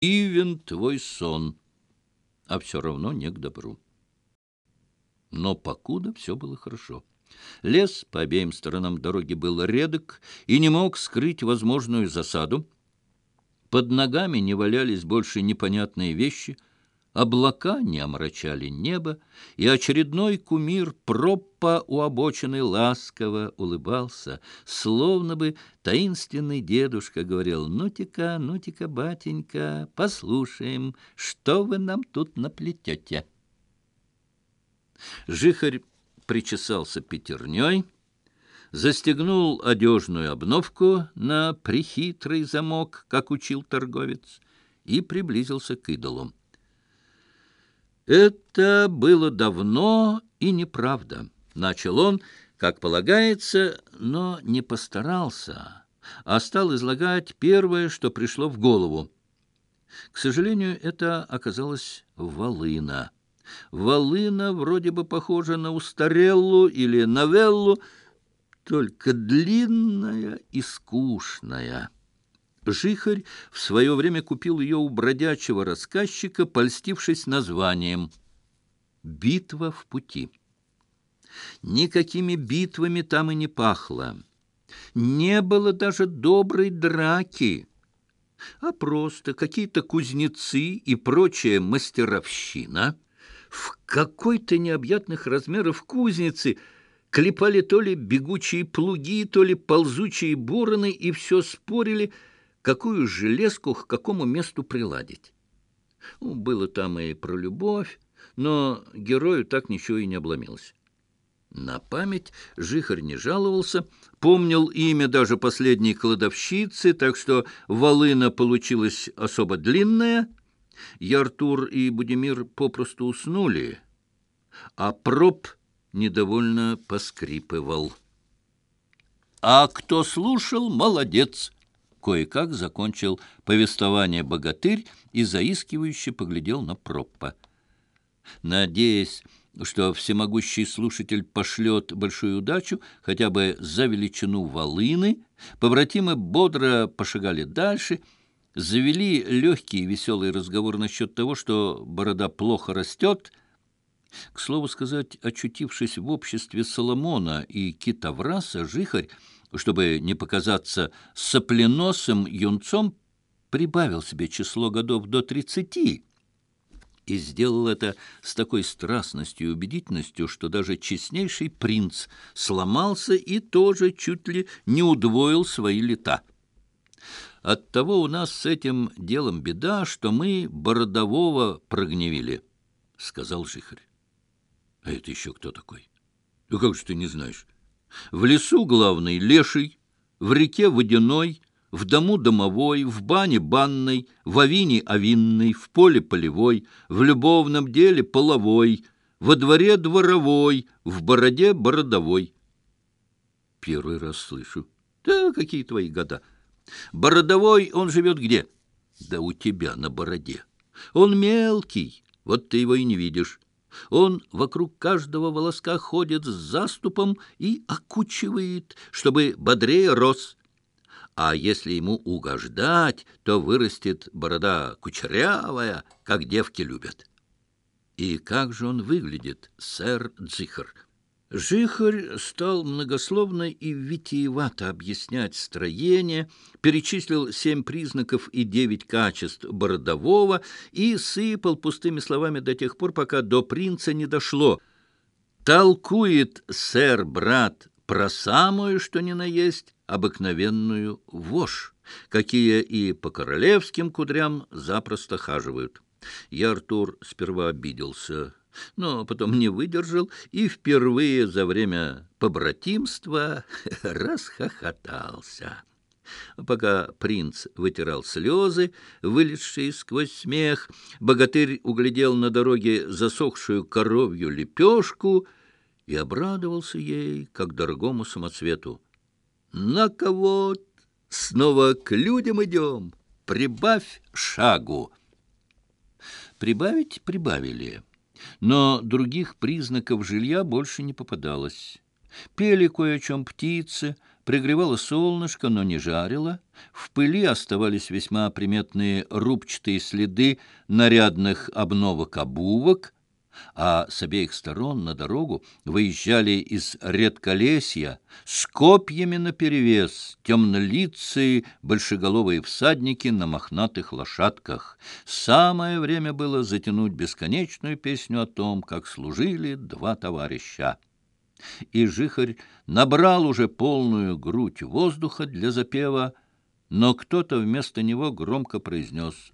Ивен твой сон, а все равно не к добру. Но покуда все было хорошо. Лес по обеим сторонам дороги был редок и не мог скрыть возможную засаду. Под ногами не валялись больше непонятные вещи — Облака не омрачали небо, и очередной кумир Проппа у обочины ласково улыбался, словно бы таинственный дедушка говорил, «Ну-тика, батенька, послушаем, что вы нам тут наплетете?» Жихарь причесался пятерней, застегнул одежную обновку на прихитрый замок, как учил торговец, и приблизился к идолу. Это было давно и неправда. Начал он, как полагается, но не постарался, а стал излагать первое, что пришло в голову. К сожалению, это оказалась волына. Волына вроде бы похожа на устареллу или новеллу, только длинная и скучная. Жихарь в свое время купил ее у бродячего рассказчика, польстившись названием «Битва в пути». Никакими битвами там и не пахло. Не было даже доброй драки, а просто какие-то кузнецы и прочая мастеровщина в какой-то необъятных размеров кузнице клепали то ли бегучие плуги, то ли ползучие бороны и все спорили – какую железку к какому месту приладить. Ну, было там и про любовь, но герою так ничего и не обломилось. На память Жихарь не жаловался, помнил имя даже последней кладовщицы, так что волына получилась особо длинная. Яртур и Будимир попросту уснули, а проб недовольно поскрипывал. «А кто слушал, молодец!» кое-как закончил повествование богатырь и заискивающе поглядел на проппа. Надеясь, что всемогущий слушатель пошлет большую удачу хотя бы за величину волыны, побратимы бодро пошагали дальше, завели легкий и веселый разговор насчет того, что борода плохо растет. К слову сказать, очутившись в обществе Соломона и Китавраса, Жихарь чтобы не показаться сопленосым юнцом, прибавил себе число годов до тридцати и сделал это с такой страстностью и убедительностью, что даже честнейший принц сломался и тоже чуть ли не удвоил свои лета. Оттого у нас с этим делом беда, что мы Бородового прогневили, — сказал Жихарь. — А это еще кто такой? — Ну как же ты не знаешь? В лесу главный леший, в реке водяной, в дому домовой, в бане банной, в авине авинной, в поле полевой, в любовном деле половой, во дворе дворовой, в бороде бородовой. Первый раз слышу. Да какие твои года? Бородовой он живет где? Да у тебя на бороде. Он мелкий, вот ты его и не видишь. Он вокруг каждого волоска ходит с заступом и окучивает, чтобы бодрее рос. А если ему угождать, то вырастет борода кучерявая, как девки любят. И как же он выглядит, сэр Дзихар? Жихарь стал многословно и витиевато объяснять строение, перечислил семь признаков и девять качеств бородового и сыпал пустыми словами до тех пор, пока до принца не дошло. «Толкует сэр-брат про самую, что ни на есть, обыкновенную вошь, какие и по королевским кудрям запросто хаживают». Я, Артур, сперва обиделся но потом не выдержал и впервые за время побратимства расхохотался. Пока принц вытирал слезы, вылезшие сквозь смех, богатырь углядел на дороге засохшую коровью лепешку и обрадовался ей, как дорогому самоцвету. «На кого Снова к людям идем! Прибавь шагу!» Прибавить прибавили но других признаков жилья больше не попадалось. Пели кое о чем птицы, пригревало солнышко, но не жарило. В пыли оставались весьма приметные рубчатые следы нарядных обновок-обувок — а с обеих сторон на дорогу выезжали из редколесья с копьями наперевес темнолицые большеголовые всадники на мохнатых лошадках. Самое время было затянуть бесконечную песню о том, как служили два товарища. И Жихарь набрал уже полную грудь воздуха для запева, но кто-то вместо него громко произнес